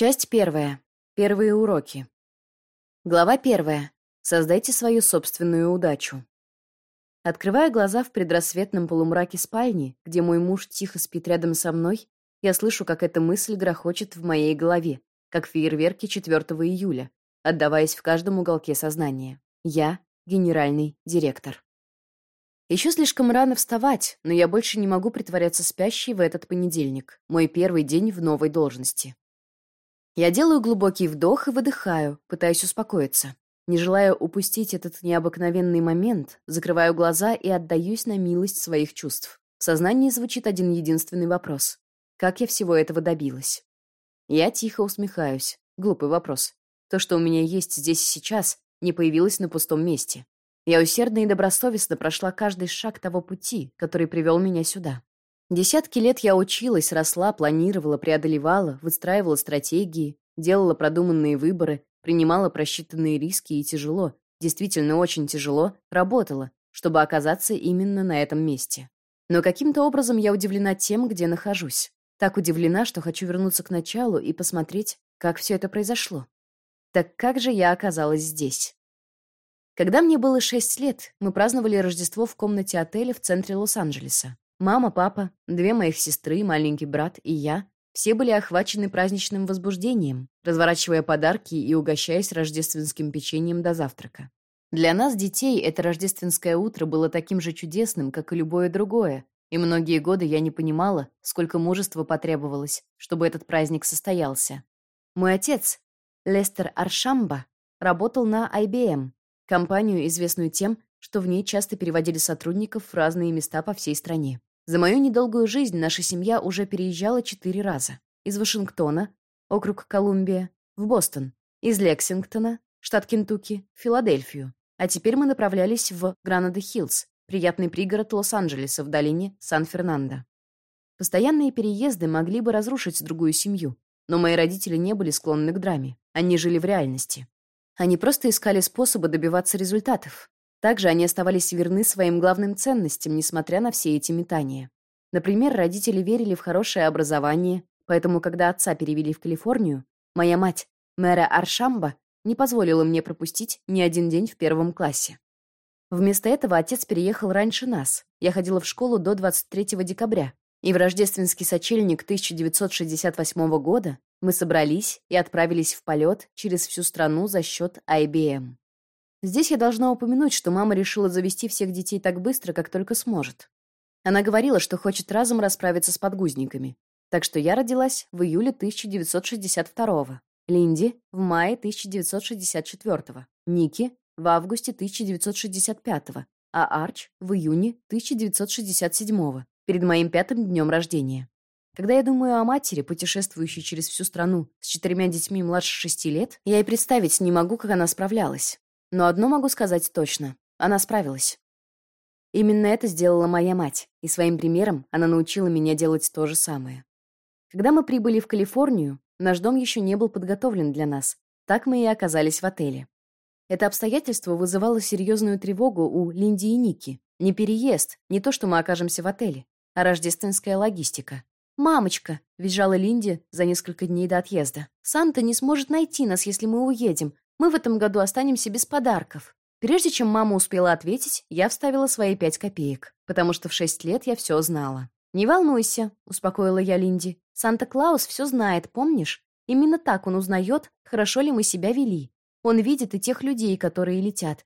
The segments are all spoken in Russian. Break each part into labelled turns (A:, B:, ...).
A: Часть первая. Первые уроки. Глава первая. Создайте свою собственную удачу. Открывая глаза в предрассветном полумраке спальни, где мой муж тихо спит рядом со мной, я слышу, как эта мысль грохочет в моей голове, как фейерверки 4 июля, отдаваясь в каждом уголке сознания. Я — генеральный директор. Еще слишком рано вставать, но я больше не могу притворяться спящей в этот понедельник, мой первый день в новой должности. Я делаю глубокий вдох и выдыхаю, пытаясь успокоиться. Не желая упустить этот необыкновенный момент, закрываю глаза и отдаюсь на милость своих чувств. В сознании звучит один единственный вопрос. Как я всего этого добилась? Я тихо усмехаюсь. Глупый вопрос. То, что у меня есть здесь и сейчас, не появилось на пустом месте. Я усердно и добросовестно прошла каждый шаг того пути, который привел меня сюда. Десятки лет я училась, росла, планировала, преодолевала, выстраивала стратегии, делала продуманные выборы, принимала просчитанные риски и тяжело, действительно очень тяжело, работала, чтобы оказаться именно на этом месте. Но каким-то образом я удивлена тем, где нахожусь. Так удивлена, что хочу вернуться к началу и посмотреть, как все это произошло. Так как же я оказалась здесь? Когда мне было шесть лет, мы праздновали Рождество в комнате отеля в центре Лос-Анджелеса. Мама, папа, две моих сестры, маленький брат и я все были охвачены праздничным возбуждением, разворачивая подарки и угощаясь рождественским печеньем до завтрака. Для нас, детей, это рождественское утро было таким же чудесным, как и любое другое, и многие годы я не понимала, сколько мужества потребовалось, чтобы этот праздник состоялся. Мой отец, Лестер Аршамба, работал на IBM, компанию, известную тем, что в ней часто переводили сотрудников в разные места по всей стране. За мою недолгую жизнь наша семья уже переезжала четыре раза. Из Вашингтона, округ Колумбия, в Бостон, из Лексингтона, штат Кентукки, в Филадельфию. А теперь мы направлялись в Гранада-Хиллз, приятный пригород Лос-Анджелеса в долине Сан-Фернандо. Постоянные переезды могли бы разрушить другую семью, но мои родители не были склонны к драме. Они жили в реальности. Они просто искали способы добиваться результатов, также они оставались верны своим главным ценностям, несмотря на все эти метания. Например, родители верили в хорошее образование, поэтому, когда отца перевели в Калифорнию, моя мать, мэра Аршамба, не позволила мне пропустить ни один день в первом классе. Вместо этого отец переехал раньше нас. Я ходила в школу до 23 декабря. И в рождественский сочельник 1968 года мы собрались и отправились в полет через всю страну за счет IBM. Здесь я должна упомянуть, что мама решила завести всех детей так быстро, как только сможет. Она говорила, что хочет разом расправиться с подгузниками. Так что я родилась в июле 1962 Линди — в мае 1964 Ники — в августе 1965 а Арч — в июне 1967 перед моим пятым днем рождения. Когда я думаю о матери, путешествующей через всю страну с четырьмя детьми младше шести лет, я и представить не могу, как она справлялась. Но одно могу сказать точно. Она справилась. Именно это сделала моя мать, и своим примером она научила меня делать то же самое. Когда мы прибыли в Калифорнию, наш дом еще не был подготовлен для нас. Так мы и оказались в отеле. Это обстоятельство вызывало серьезную тревогу у Линди и Ники. Не переезд, не то, что мы окажемся в отеле, а рождественская логистика. «Мамочка!» — визжала Линди за несколько дней до отъезда. «Санта не сможет найти нас, если мы уедем. Мы в этом году останемся без подарков. Прежде чем мама успела ответить, я вставила свои пять копеек, потому что в шесть лет я все знала. «Не волнуйся», — успокоила я Линди. «Санта-Клаус все знает, помнишь? Именно так он узнает, хорошо ли мы себя вели. Он видит и тех людей, которые летят.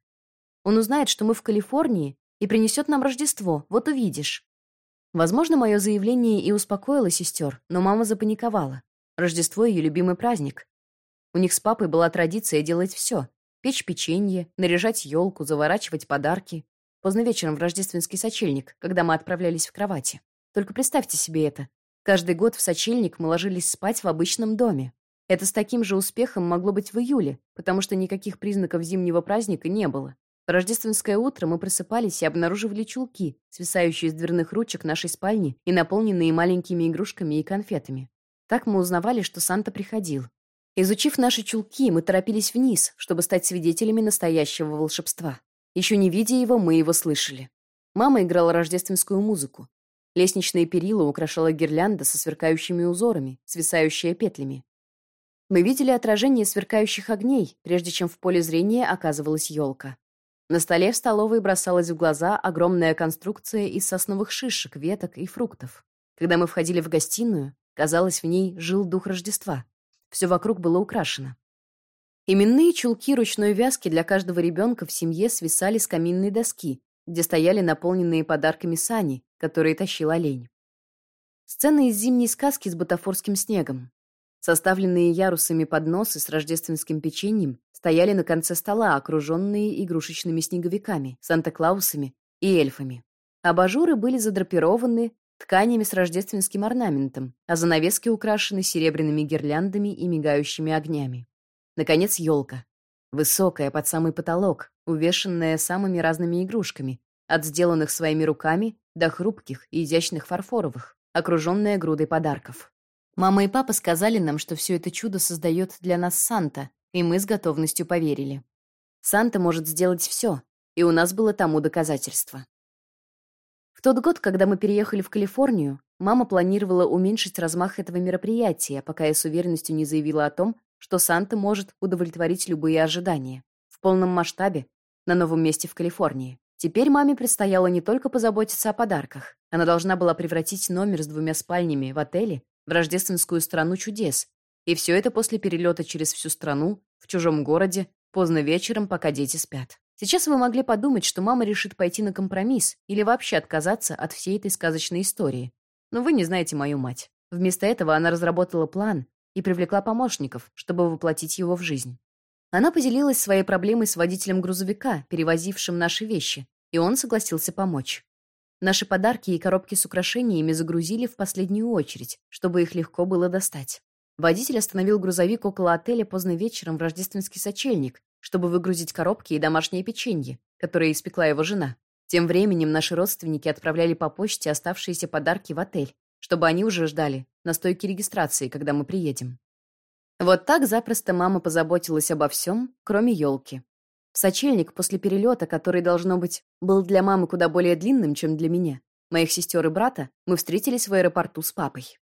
A: Он узнает, что мы в Калифорнии, и принесет нам Рождество, вот увидишь». Возможно, мое заявление и успокоило сестер, но мама запаниковала. Рождество — ее любимый праздник. У них с папой была традиция делать все: печь печенье, наряжать елку, заворачивать подарки. Поздно вечером в рождественский сочельник, когда мы отправлялись в кровати. Только представьте себе это. Каждый год в сочельник мы ложились спать в обычном доме. Это с таким же успехом могло быть в июле, потому что никаких признаков зимнего праздника не было. В рождественское утро мы просыпались и обнаруживали чулки, свисающие с дверных ручек нашей спальни и наполненные маленькими игрушками и конфетами. Так мы узнавали, что Санта приходил. Изучив наши чулки, мы торопились вниз, чтобы стать свидетелями настоящего волшебства. Еще не видя его, мы его слышали. Мама играла рождественскую музыку. Лестничные перила украшала гирлянда со сверкающими узорами, свисающая петлями. Мы видели отражение сверкающих огней, прежде чем в поле зрения оказывалась елка. На столе в столовой бросалась в глаза огромная конструкция из сосновых шишек, веток и фруктов. Когда мы входили в гостиную, казалось, в ней жил дух Рождества. Все вокруг было украшено. Именные чулки ручной вязки для каждого ребенка в семье свисали с каминной доски, где стояли наполненные подарками сани, которые тащил олень. Сцена из зимней сказки с бутафорским снегом. Составленные ярусами подносы с рождественским печеньем стояли на конце стола, окруженные игрушечными снеговиками, Санта-Клаусами и эльфами. Абажуры были задрапированы тканями с рождественским орнаментом, а занавески украшены серебряными гирляндами и мигающими огнями. Наконец, елка. Высокая, под самый потолок, увешанная самыми разными игрушками, от сделанных своими руками до хрупких и изящных фарфоровых, окруженная грудой подарков. Мама и папа сказали нам, что все это чудо создает для нас Санта, и мы с готовностью поверили. Санта может сделать все, и у нас было тому доказательство. Тот год, когда мы переехали в Калифорнию, мама планировала уменьшить размах этого мероприятия, пока я с уверенностью не заявила о том, что Санта может удовлетворить любые ожидания. В полном масштабе, на новом месте в Калифорнии. Теперь маме предстояло не только позаботиться о подарках. Она должна была превратить номер с двумя спальнями в отеле в рождественскую страну чудес. И все это после перелета через всю страну, в чужом городе, поздно вечером, пока дети спят. Сейчас вы могли подумать, что мама решит пойти на компромисс или вообще отказаться от всей этой сказочной истории. Но вы не знаете мою мать. Вместо этого она разработала план, и привлекла помощников, чтобы воплотить его в жизнь. Она поделилась своей проблемой с водителем грузовика, перевозившим наши вещи, и он согласился помочь. Наши подарки и коробки с украшениями загрузили в последнюю очередь, чтобы их легко было достать. Водитель остановил грузовик около отеля поздно вечером в рождественский сочельник, чтобы выгрузить коробки и домашнее печенье, которое испекла его жена. Тем временем наши родственники отправляли по почте оставшиеся подарки в отель, чтобы они уже ждали на стойке регистрации, когда мы приедем. Вот так запросто мама позаботилась обо всем, кроме елки. В сочельник после перелета, который, должно быть, был для мамы куда более длинным, чем для меня, моих сестер и брата, мы встретились в аэропорту с папой.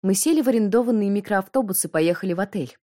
A: Мы сели в арендованный микроавтобус и поехали в отель.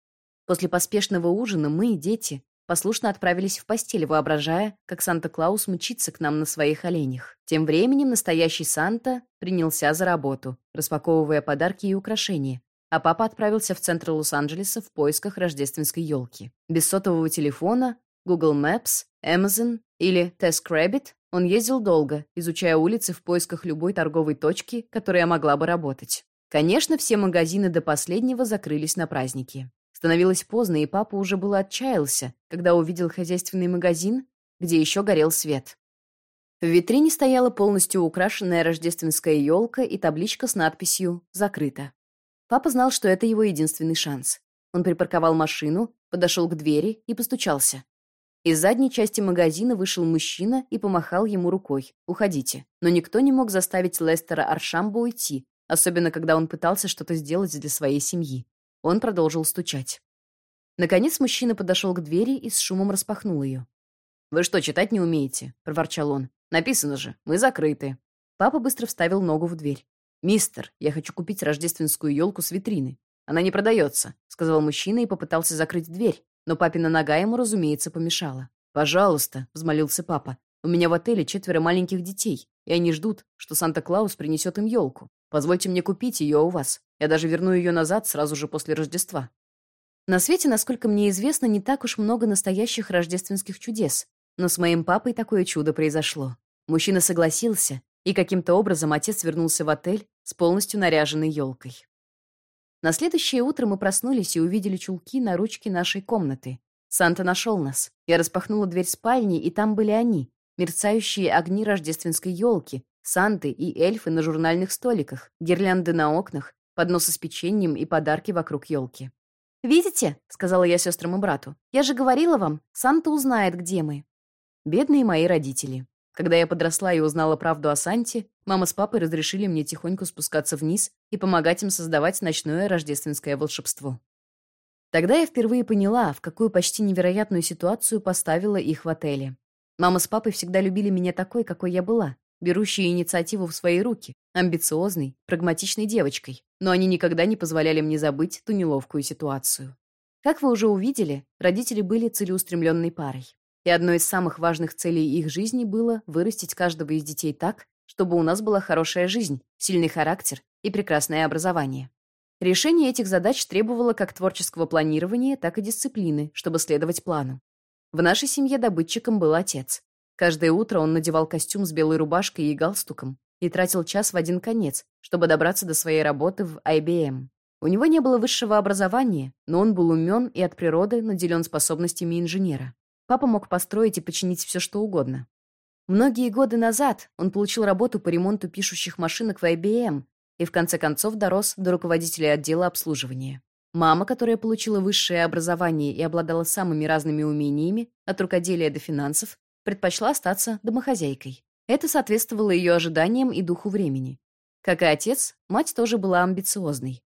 A: После поспешного ужина мы, дети, послушно отправились в постель, воображая, как Санта-Клаус мчится к нам на своих оленях. Тем временем настоящий Санта принялся за работу, распаковывая подарки и украшения, а папа отправился в центр Лос-Анджелеса в поисках рождественской елки. Без сотового телефона, Google Maps, Amazon или TaskRabbit он ездил долго, изучая улицы в поисках любой торговой точки, которая могла бы работать. Конечно, все магазины до последнего закрылись на праздники. Становилось поздно, и папа уже было отчаялся, когда увидел хозяйственный магазин, где еще горел свет. В витрине стояла полностью украшенная рождественская елка и табличка с надписью «Закрыто». Папа знал, что это его единственный шанс. Он припарковал машину, подошел к двери и постучался. Из задней части магазина вышел мужчина и помахал ему рукой. «Уходите». Но никто не мог заставить Лестера Аршамба уйти, особенно когда он пытался что-то сделать для своей семьи. Он продолжил стучать. Наконец мужчина подошел к двери и с шумом распахнул ее. «Вы что, читать не умеете?» — проворчал он. «Написано же, мы закрыты». Папа быстро вставил ногу в дверь. «Мистер, я хочу купить рождественскую елку с витрины. Она не продается», — сказал мужчина и попытался закрыть дверь, но папина нога ему, разумеется, помешала. «Пожалуйста», — взмолился папа. «У меня в отеле четверо маленьких детей, и они ждут, что Санта-Клаус принесет им елку. Позвольте мне купить ее у вас. Я даже верну ее назад сразу же после Рождества. На свете, насколько мне известно, не так уж много настоящих рождественских чудес. Но с моим папой такое чудо произошло. Мужчина согласился, и каким-то образом отец вернулся в отель с полностью наряженной елкой. На следующее утро мы проснулись и увидели чулки на ручке нашей комнаты. Санта нашел нас. Я распахнула дверь спальни, и там были они, мерцающие огни рождественской елки, Санты и эльфы на журнальных столиках, гирлянды на окнах, подносы с печеньем и подарки вокруг елки. «Видите?» — сказала я сестрам и брату. «Я же говорила вам, Санта узнает, где мы». Бедные мои родители. Когда я подросла и узнала правду о Санте, мама с папой разрешили мне тихонько спускаться вниз и помогать им создавать ночное рождественское волшебство. Тогда я впервые поняла, в какую почти невероятную ситуацию поставила их в отеле. Мама с папой всегда любили меня такой, какой я была, берущей инициативу в свои руки, амбициозной, прагматичной девочкой, но они никогда не позволяли мне забыть ту неловкую ситуацию. Как вы уже увидели, родители были целеустремленной парой. И одной из самых важных целей их жизни было вырастить каждого из детей так, чтобы у нас была хорошая жизнь, сильный характер и прекрасное образование. Решение этих задач требовало как творческого планирования, так и дисциплины, чтобы следовать плану. В нашей семье добытчиком был отец. Каждое утро он надевал костюм с белой рубашкой и галстуком и тратил час в один конец, чтобы добраться до своей работы в IBM. У него не было высшего образования, но он был умен и от природы наделен способностями инженера. Папа мог построить и починить все, что угодно. Многие годы назад он получил работу по ремонту пишущих машинок в IBM и в конце концов дорос до руководителя отдела обслуживания. Мама, которая получила высшее образование и обладала самыми разными умениями, от рукоделия до финансов, предпочла остаться домохозяйкой. Это соответствовало ее ожиданиям и духу времени. Как и отец, мать тоже была амбициозной.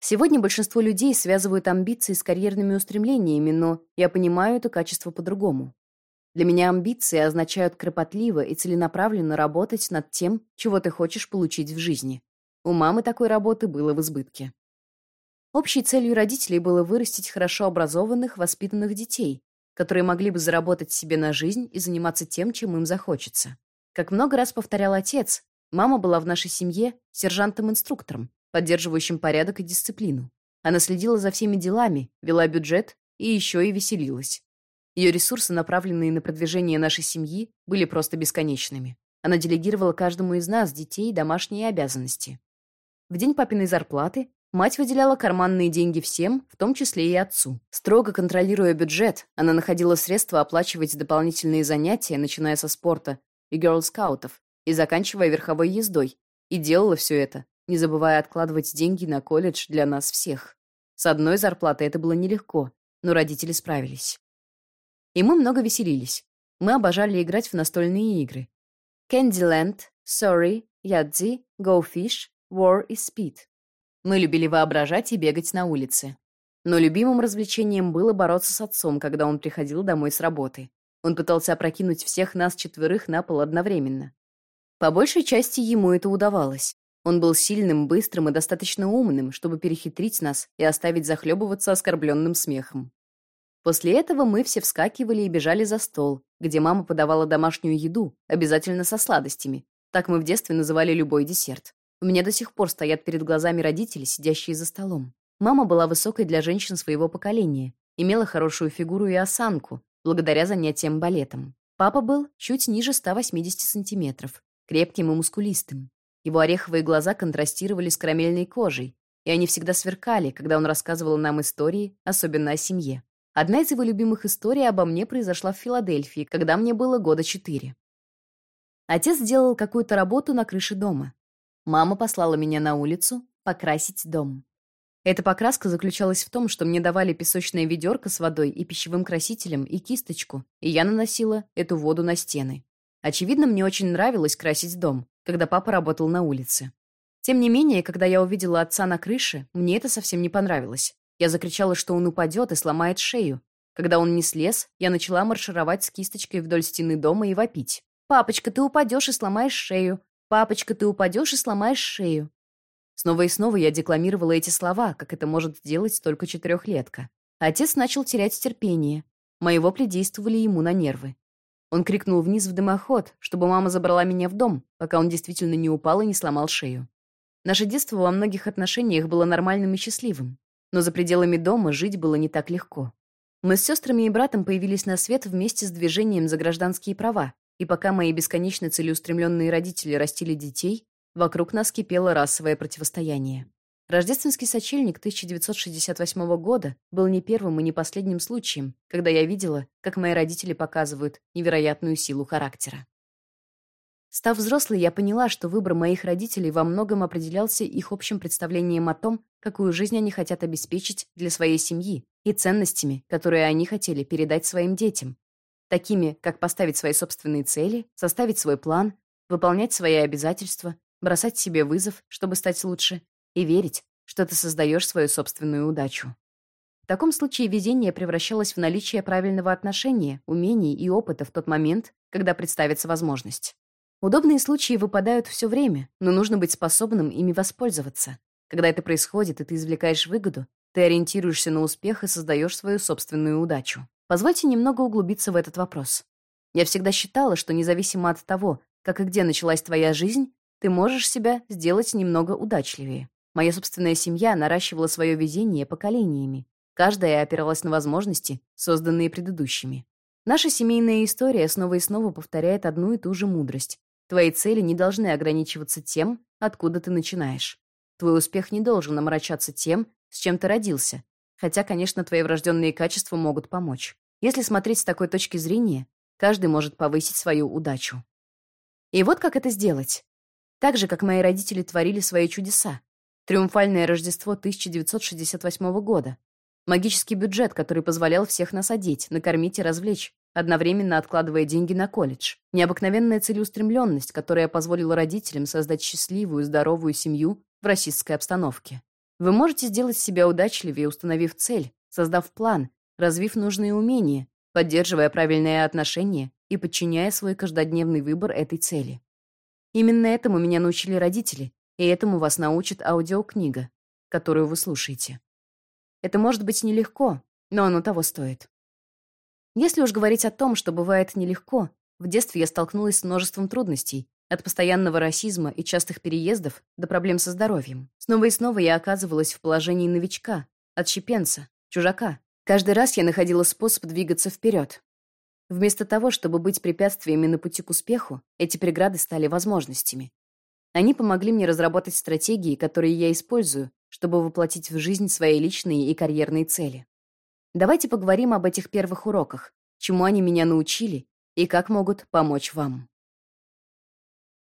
A: Сегодня большинство людей связывают амбиции с карьерными устремлениями, но я понимаю это качество по-другому. Для меня амбиции означают кропотливо и целенаправленно работать над тем, чего ты хочешь получить в жизни. У мамы такой работы было в избытке. Общей целью родителей было вырастить хорошо образованных, воспитанных детей, которые могли бы заработать себе на жизнь и заниматься тем, чем им захочется. Как много раз повторял отец, мама была в нашей семье сержантом-инструктором, поддерживающим порядок и дисциплину. Она следила за всеми делами, вела бюджет и еще и веселилась. Ее ресурсы, направленные на продвижение нашей семьи, были просто бесконечными. Она делегировала каждому из нас, детей, домашние обязанности. В день папиной зарплаты мать выделяла карманные деньги всем, в том числе и отцу. Строго контролируя бюджет, она находила средства оплачивать дополнительные занятия, начиная со спорта и герл-скаутов, и заканчивая верховой ездой. И делала все это, не забывая откладывать деньги на колледж для нас всех. С одной зарплатой это было нелегко, но родители справились. И мы много веселились. Мы обожали играть в настольные игры. Candyland, Sorry, Yahtzee, Go Fish, War и Speed. Мы любили воображать и бегать на улице. Но любимым развлечением было бороться с отцом, когда он приходил домой с работы. Он пытался опрокинуть всех нас четверых на пол одновременно. По большей части ему это удавалось. Он был сильным, быстрым и достаточно умным, чтобы перехитрить нас и оставить захлебываться оскорбленным смехом. После этого мы все вскакивали и бежали за стол, где мама подавала домашнюю еду, обязательно со сладостями. Так мы в детстве называли любой десерт. У меня до сих пор стоят перед глазами родители, сидящие за столом. Мама была высокой для женщин своего поколения, имела хорошую фигуру и осанку, благодаря занятиям балетом. Папа был чуть ниже 180 сантиметров, крепким и мускулистым. Его ореховые глаза контрастировали с карамельной кожей, и они всегда сверкали, когда он рассказывал нам истории, особенно о семье. Одна из его любимых историй обо мне произошла в Филадельфии, когда мне было года четыре. Отец сделал какую-то работу на крыше дома. Мама послала меня на улицу покрасить дом. Эта покраска заключалась в том, что мне давали песочное ведерко с водой и пищевым красителем и кисточку, и я наносила эту воду на стены. Очевидно, мне очень нравилось красить дом, когда папа работал на улице. Тем не менее, когда я увидела отца на крыше, мне это совсем не понравилось. Я закричала, что он упадет и сломает шею. Когда он не слез, я начала маршировать с кисточкой вдоль стены дома и вопить. «Папочка, ты упадешь и сломаешь шею. «Папочка, ты упадешь и сломаешь шею». Снова и снова я декламировала эти слова, как это может делать только четырехлетка. Отец начал терять терпение. Мои вопли действовали ему на нервы. Он крикнул вниз в дымоход, чтобы мама забрала меня в дом, пока он действительно не упал и не сломал шею. Наше детство во многих отношениях было нормальным и счастливым. Но за пределами дома жить было не так легко. Мы с сестрами и братом появились на свет вместе с движением за гражданские права, и пока мои бесконечно целеустремленные родители растили детей, вокруг нас кипело расовое противостояние. Рождественский сочельник 1968 года был не первым и не последним случаем, когда я видела, как мои родители показывают невероятную силу характера. Став взрослой, я поняла, что выбор моих родителей во многом определялся их общим представлением о том, какую жизнь они хотят обеспечить для своей семьи, и ценностями, которые они хотели передать своим детям, такими как поставить свои собственные цели, составить свой план, выполнять свои обязательства, бросать себе вызов, чтобы стать лучше, и верить, что ты создаешь свою собственную удачу. В таком случае везение превращалось в наличие правильного отношения, умений и опыта в тот момент, когда представится возможность. Удобные случаи выпадают все время, но нужно быть способным ими воспользоваться. Когда это происходит, и ты извлекаешь выгоду, Ты ориентируешься на успех и создаешь свою собственную удачу. Позвольте немного углубиться в этот вопрос. Я всегда считала, что независимо от того, как и где началась твоя жизнь, ты можешь себя сделать немного удачливее. Моя собственная семья наращивала свое везение поколениями. Каждая опиралась на возможности, созданные предыдущими. Наша семейная история снова и снова повторяет одну и ту же мудрость. Твои цели не должны ограничиваться тем, откуда ты начинаешь. Твой успех не должен омрачаться тем, с чем ты родился. Хотя, конечно, твои врожденные качества могут помочь. Если смотреть с такой точки зрения, каждый может повысить свою удачу. И вот как это сделать. Так же, как мои родители творили свои чудеса. Триумфальное Рождество 1968 года. Магический бюджет, который позволял всех нас одеть, накормить и развлечь, одновременно откладывая деньги на колледж. Необыкновенная целеустремленность, которая позволила родителям создать счастливую, здоровую семью в расистской обстановке. Вы можете сделать себя удачливее, установив цель, создав план, развив нужные умения, поддерживая правильные отношения и подчиняя свой каждодневный выбор этой цели. Именно этому меня научили родители, и этому вас научит аудиокнига, которую вы слушаете. Это может быть нелегко, но оно того стоит. Если уж говорить о том, что бывает нелегко, в детстве я столкнулась с множеством трудностей, от постоянного расизма и частых переездов до проблем со здоровьем. Снова и снова я оказывалась в положении новичка, отщепенца, чужака. Каждый раз я находила способ двигаться вперед. Вместо того, чтобы быть препятствиями на пути к успеху, эти преграды стали возможностями. Они помогли мне разработать стратегии, которые я использую, чтобы воплотить в жизнь свои личные и карьерные цели. Давайте поговорим об этих первых уроках, чему они меня научили и как могут помочь вам.